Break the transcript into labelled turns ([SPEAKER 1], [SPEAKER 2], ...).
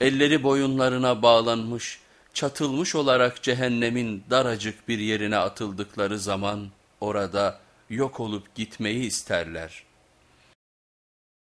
[SPEAKER 1] elleri boyunlarına bağlanmış, çatılmış olarak cehennemin daracık bir yerine atıldıkları zaman orada yok olup gitmeyi isterler.''